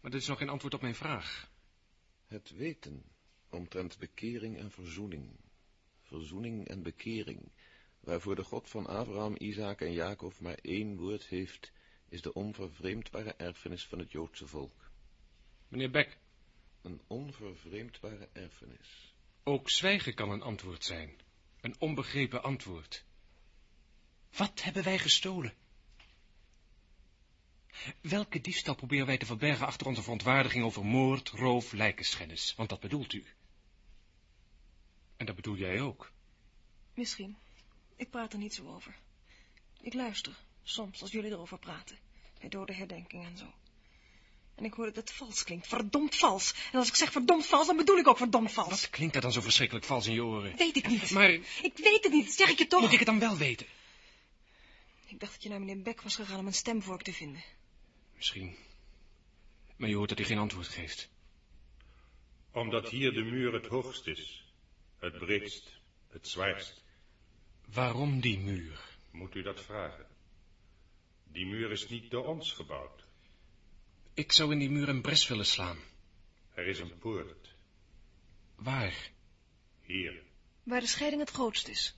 Maar dit is nog geen antwoord op mijn vraag. Het weten omtrent bekering en verzoening. Verzoening en bekering, waarvoor de God van Abraham, Isaac en Jacob maar één woord heeft, is de onvervreemdbare erfenis van het Joodse volk. Meneer Beck, Een onvervreemdbare erfenis. ook zwijgen kan een antwoord zijn. Een onbegrepen antwoord. Wat hebben wij gestolen? Welke diefstal proberen wij te verbergen achter onze verontwaardiging over moord, roof, lijkenschennis? Want dat bedoelt u. En dat bedoel jij ook. Misschien. Ik praat er niet zo over. Ik luister, soms, als jullie erover praten. Bij dode herdenking en zo. En ik hoor dat het vals klinkt, verdomd vals. En als ik zeg verdomd vals, dan bedoel ik ook verdomd vals. Wat klinkt dat dan zo verschrikkelijk vals in je oren? Weet ik niet. Maar Ik weet het niet, zeg ik je toch. moet ik het dan wel weten? Ik dacht dat je naar meneer Beck was gegaan om een stemvork te vinden. Misschien. Maar je hoort dat hij geen antwoord geeft. Omdat hier de muur het hoogst is, het breedst, het zwaarst. Waarom die muur? Moet u dat vragen? Die muur is niet door ons gebouwd. Ik zou in die muur een bres willen slaan. Er is een poort, Waar? hier. Waar de scheiding het grootst is.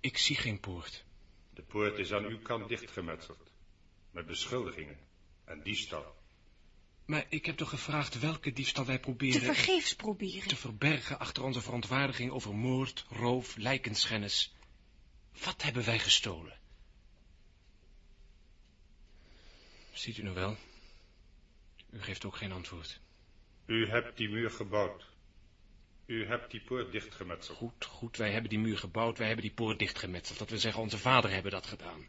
Ik zie geen poort. De poort is aan uw kant dichtgemetseld, met beschuldigingen en diefstal. Maar ik heb toch gevraagd welke diefstal wij Te proberen... vergeefs proberen. te verbergen achter onze verontwaardiging over moord, roof, lijkenschennis. Wat hebben wij gestolen? Ziet u nou wel? U geeft ook geen antwoord. U hebt die muur gebouwd. U hebt die poort dichtgemetseld. Goed, goed, wij hebben die muur gebouwd, wij hebben die poort dichtgemetseld. Dat we zeggen, onze vader hebben dat gedaan.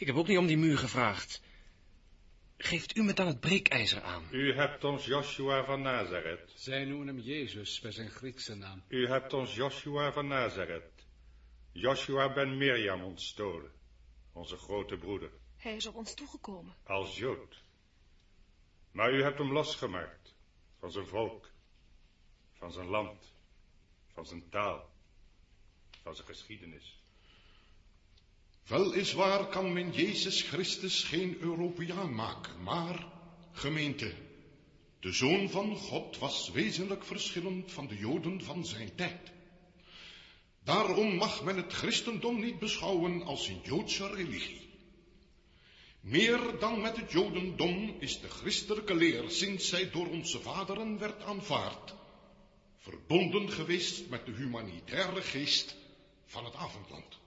Ik heb ook niet om die muur gevraagd. Geeft u me dan het breekijzer aan? U hebt ons Joshua van Nazareth. Zij noemen hem Jezus bij zijn Griekse naam. U hebt ons Joshua van Nazareth. Joshua ben Mirjam ontstolen, onze grote broeder, Hij is op ons toegekomen. als Jood. Maar u hebt hem losgemaakt van zijn volk, van zijn land, van zijn taal, van zijn geschiedenis. Weliswaar kan men Jezus Christus geen Europeaan maken, maar, gemeente, de Zoon van God was wezenlijk verschillend van de Joden van zijn tijd. Daarom mag men het christendom niet beschouwen als een Joodse religie. Meer dan met het Jodendom is de christelijke leer, sinds zij door onze vaderen werd aanvaard, verbonden geweest met de humanitaire geest van het avondland.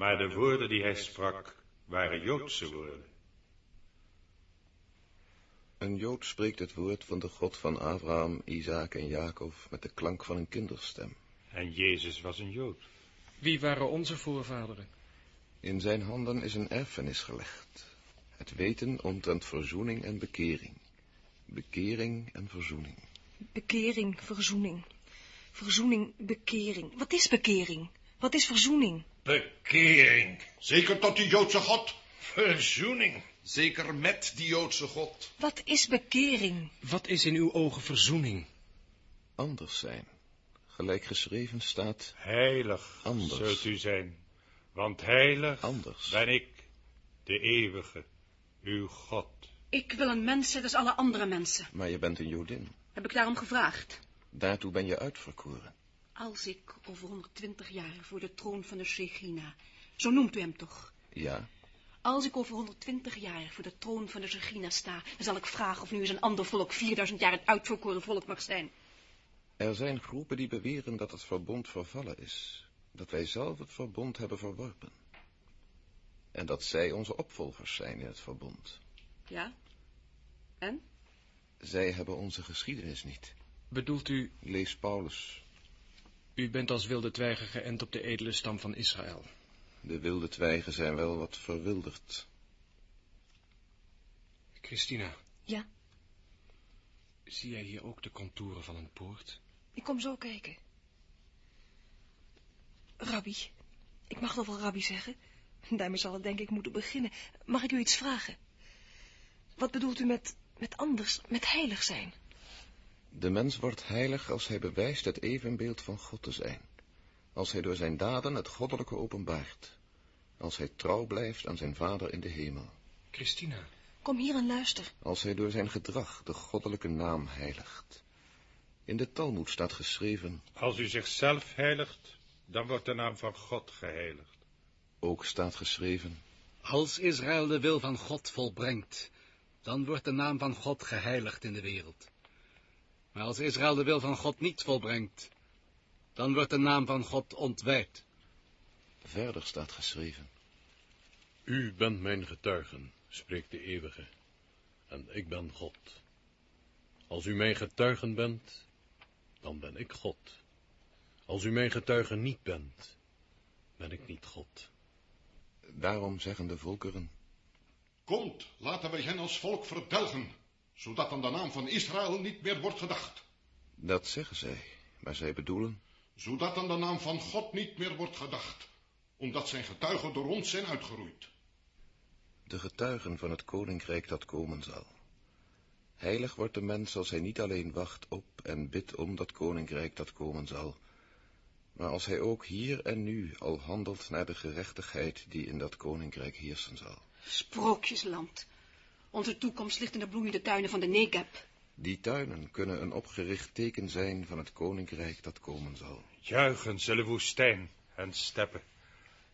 Maar de woorden die hij sprak waren Joodse woorden. Een Jood spreekt het woord van de God van Abraham, Isaac en Jacob met de klank van een kinderstem. En Jezus was een Jood. Wie waren onze voorvaderen? In zijn handen is een erfenis gelegd. Het weten omtrent verzoening en bekering. Bekering en verzoening. Bekering, verzoening. Verzoening, bekering. Wat is bekering? Wat is verzoening? Bekering. Zeker tot die Joodse God. Verzoening. Zeker met die Joodse God. Wat is bekering? Wat is in uw ogen verzoening? Anders zijn. Gelijk geschreven staat... Heilig Anders. zult u zijn, want heilig Anders. ben ik, de eeuwige, uw God. Ik wil een mens zijn als alle andere mensen. Maar je bent een Jodin. Heb ik daarom gevraagd. Daartoe ben je uitverkoren. Als ik over 120 jaar voor de troon van de Shechina, zo noemt u hem toch? Ja, Als ik over 120 jaar voor de troon van de Shechina sta, dan zal ik vragen of nu eens een ander volk 4000 jaar het uitverkoren volk mag zijn. er zijn groepen die beweren dat het verbond vervallen is. Dat wij zelf het verbond hebben verworpen. En dat zij onze opvolgers zijn in het verbond. Ja? En? Zij hebben onze geschiedenis niet. Bedoelt u, Lees Paulus. U bent als wilde twijgen geënt op de edele stam van Israël. De wilde twijgen zijn wel wat verwilderd. Christina. Ja? Zie jij hier ook de contouren van een poort? Ik kom zo kijken. Rabbi. Ik mag nog wel rabbi zeggen. Daarmee zal het denk ik moeten beginnen. Mag ik u iets vragen? Wat bedoelt u met, met anders, met heilig zijn? De mens wordt heilig als hij bewijst het evenbeeld van God te zijn. Als hij door zijn daden het goddelijke openbaart. Als hij trouw blijft aan zijn vader in de hemel. Christina. Kom hier en luister. Als hij door zijn gedrag de goddelijke naam heiligt. In de Talmud staat geschreven... Als u zichzelf heiligt, dan wordt de naam van God geheiligd. Ook staat geschreven... Als Israël de wil van God volbrengt, dan wordt de naam van God geheiligd in de wereld. Maar als Israël de wil van God niet volbrengt, dan wordt de naam van God ontwijd. Verder staat geschreven... U bent mijn getuigen, spreekt de eeuwige, en ik ben God. Als u mijn getuigen bent, dan ben ik God. Als u mijn getuige niet bent, ben ik niet God. Daarom zeggen de volkeren... Komt, laten wij hen als volk verdelgen, zodat aan de naam van Israël niet meer wordt gedacht. Dat zeggen zij, maar zij bedoelen... Zodat aan de naam van God niet meer wordt gedacht, omdat zijn getuigen door ons zijn uitgeroeid. De getuigen van het koninkrijk dat komen zal. Heilig wordt de mens als hij niet alleen wacht op en bidt om dat koninkrijk dat komen zal, maar als hij ook hier en nu al handelt naar de gerechtigheid die in dat koninkrijk heersen zal. Sprookjesland. Onze toekomst ligt in de bloeiende tuinen van de Negeb. Die tuinen kunnen een opgericht teken zijn van het koninkrijk dat komen zal. Juichen zullen woestijn en steppen.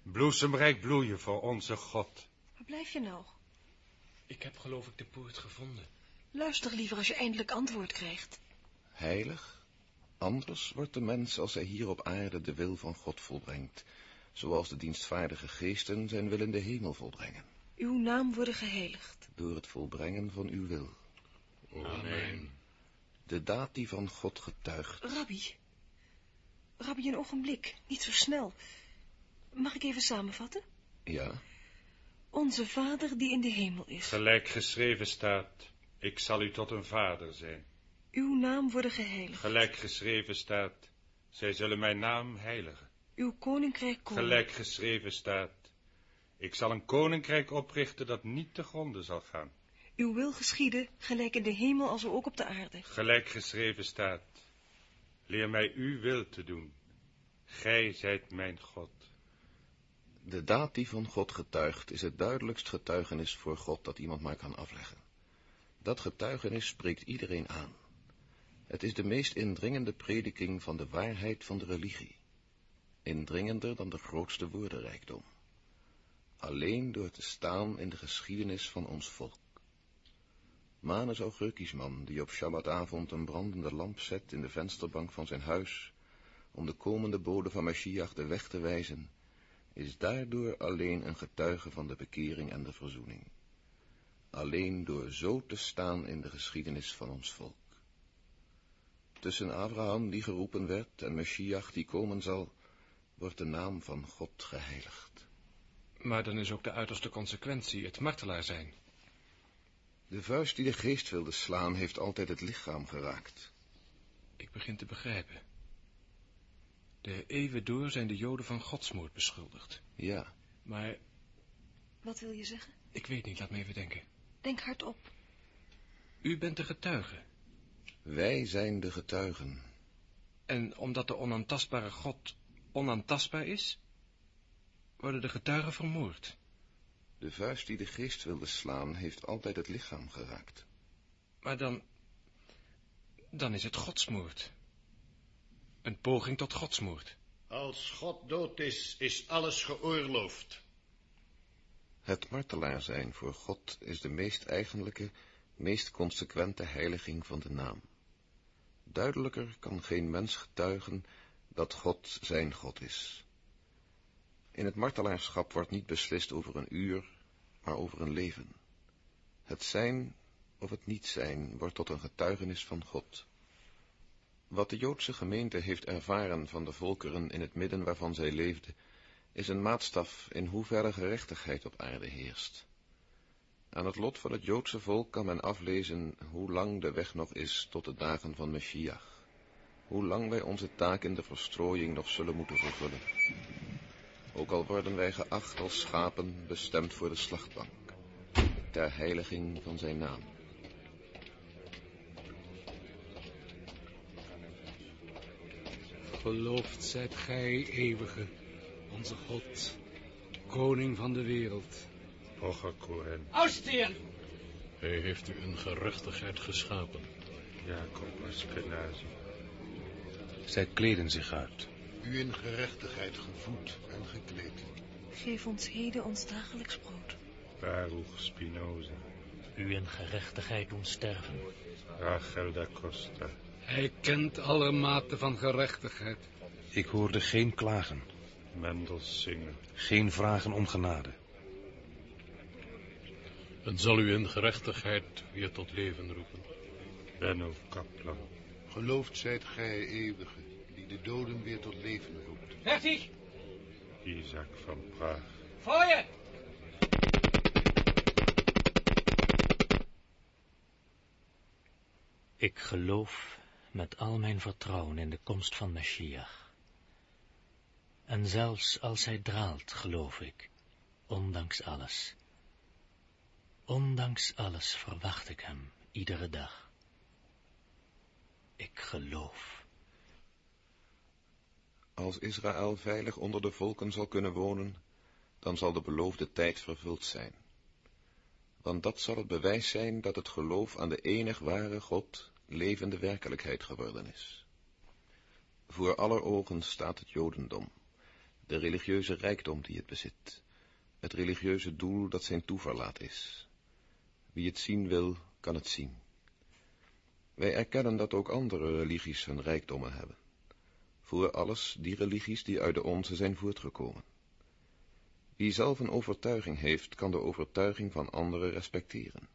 Bloesemrijk bloeien voor onze God. Waar blijf je nou? Ik heb geloof ik de poort gevonden. Luister liever als je eindelijk antwoord krijgt. Heilig? Anders wordt de mens als hij hier op aarde de wil van God volbrengt, zoals de dienstvaardige geesten zijn wil in de hemel volbrengen, Uw naam worden geheiligd. Door het volbrengen van uw wil. Amen. De daad die van God getuigt. Rabbi. Rabbi, een ogenblik. Niet zo snel. Mag ik even samenvatten? Ja, Onze vader die in de hemel is. Gelijk geschreven staat, ik zal u tot een vader zijn. Uw naam worden geheiligd. Gelijk geschreven staat, zij zullen mijn naam heiligen. Uw koninkrijk komen. Gelijk geschreven staat, ik zal een koninkrijk oprichten dat niet te gronden zal gaan. Uw wil geschieden, gelijk in de hemel als ook op de aarde. Gelijk geschreven staat, leer mij uw wil te doen. Gij zijt mijn God. de daad die van God getuigt is het duidelijkst getuigenis voor God dat iemand maar kan afleggen. Dat getuigenis spreekt iedereen aan. Het is de meest indringende prediking van de waarheid van de religie. Indringender dan de grootste woordenrijkdom. Alleen door te staan in de geschiedenis van ons volk. Manus Augurkisman, die op Shabbatavond een brandende lamp zet in de vensterbank van zijn huis, om de komende bode van Mashiach de weg te wijzen, is daardoor alleen een getuige van de bekering en de verzoening. Alleen door zo te staan in de geschiedenis van ons volk. Tussen Abraham die geroepen werd en Mashiach die komen zal, wordt de naam van God geheiligd. Maar dan is ook de uiterste consequentie het martelaar zijn. De vuist die de geest wilde slaan heeft altijd het lichaam geraakt. Ik begin te begrijpen. De eeuwen door zijn de Joden van godsmoord beschuldigd. Ja. Maar Wat wil je zeggen? ik weet niet, laat me even denken. Denk hardop. U bent de getuige. Wij zijn de getuigen. En omdat de onaantastbare God onaantastbaar is, worden de getuigen vermoord. De vuist die de geest wilde slaan, heeft altijd het lichaam geraakt. Maar dan... dan is het godsmoord. Een poging tot godsmoord. Als God dood is, is alles geoorloofd. Het martelaar zijn voor God is de meest eigenlijke, meest consequente heiliging van de naam. Duidelijker kan geen mens getuigen dat God zijn God is. In het martelaarschap wordt niet beslist over een uur, maar over een leven. Het zijn of het niet zijn wordt tot een getuigenis van God. Wat de Joodse gemeente heeft ervaren van de volkeren in het midden waarvan zij leefde, is een maatstaf in hoeverre gerechtigheid op aarde heerst. Aan het lot van het Joodse volk kan men aflezen hoe lang de weg nog is tot de dagen van Messiach, hoe lang wij onze taak in de verstrooiing nog zullen moeten vervullen. Ook al worden wij geacht als schapen bestemd voor de slachtbank, ter heiliging van zijn naam. Geloofd zijt gij, eeuwige, onze God, koning van de wereld. Hoger Kohen! Hij heeft u in gerechtigheid geschapen. Jacob Askenazi. Zij kleden zich uit. U in gerechtigheid gevoed en gekleed. Geef ons heden ons dagelijks brood. Baruch Spinoza. U in gerechtigheid doen sterven. Rachel da Costa. Hij kent alle maten van gerechtigheid. Ik hoorde geen klagen, Mendels zingen. geen vragen om genade. En zal u in gerechtigheid weer tot leven roepen. Benno Kaplan. Geloofd zijt gij, eeuwige, de doden weer tot leven roept. Fertig! Isaac van Praag. Feuer! Ik geloof met al mijn vertrouwen in de komst van Messias. En zelfs als hij draalt, geloof ik, ondanks alles. Ondanks alles verwacht ik hem iedere dag. Ik geloof. Als Israël veilig onder de volken zal kunnen wonen, dan zal de beloofde tijd vervuld zijn. Want dat zal het bewijs zijn dat het geloof aan de enig ware God levende werkelijkheid geworden is. Voor aller ogen staat het Jodendom, de religieuze rijkdom die het bezit, het religieuze doel dat zijn toeverlaat is. Wie het zien wil, kan het zien. Wij erkennen dat ook andere religies hun rijkdommen hebben. Voor alles die religies die uit de onze zijn voortgekomen. Wie zelf een overtuiging heeft, kan de overtuiging van anderen respecteren.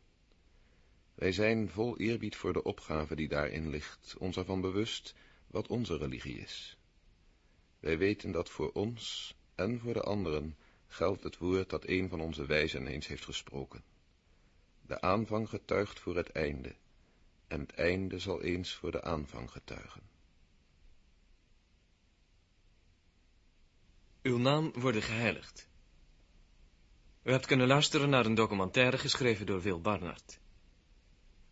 Wij zijn vol eerbied voor de opgave die daarin ligt, ons ervan bewust wat onze religie is. Wij weten dat voor ons en voor de anderen geldt het woord dat een van onze wijzen eens heeft gesproken. De aanvang getuigt voor het einde, en het einde zal eens voor de aanvang getuigen. Uw naam worden geheiligd. U hebt kunnen luisteren naar een documentaire geschreven door Wil Barnard.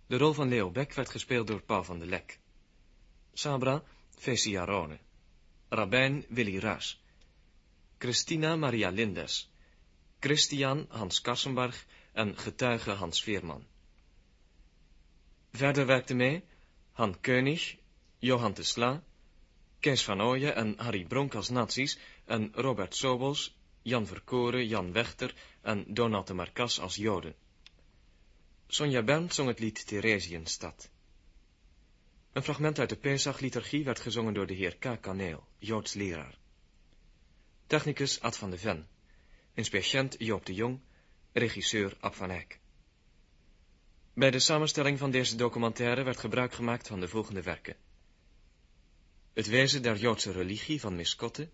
De rol van Leo Beck werd gespeeld door Paul van der Lek. Sabra, Fesi Arone. Rabijn Willy Ruis. Christina Maria Lindes. Christian Hans Karsenbarg en getuige Hans Veerman. Verder werkten mee Han König, Johan de Sla, Kees van Ooyen en Harry Bronk als nazi's en Robert Sobels, Jan Verkoren, Jan Wechter en Donald de Marcas als Joden. Sonja Berndt zong het lied Theresienstad. Een fragment uit de Pesach-liturgie werd gezongen door de heer K. Kaneel, Joods leraar. Technicus Ad van de Ven. Inspeciënt Joop de Jong. Regisseur Ab van Eyck. Bij de samenstelling van deze documentaire werd gebruik gemaakt van de volgende werken. Het wezen der Joodse religie van Miskotte.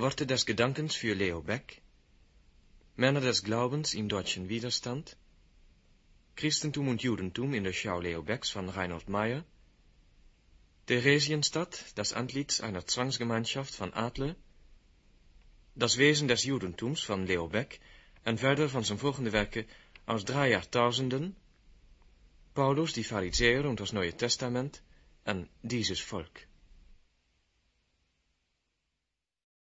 Worte des Gedankens für Leo Beck. Männer des Glaubens im deutschen Widerstand. Christentum und Judentum in der Schau Leo Becks van Reinhold Meyer. Theresienstadt, das Antlitz einer Zwangsgemeinschaft van Adler, Das Wesen des Judentums van Leo Beck en verder van zijn volgende werken aus drei Jahrtausenden, Paulus, die Pharisäer und das Neue Testament en Dieses Volk.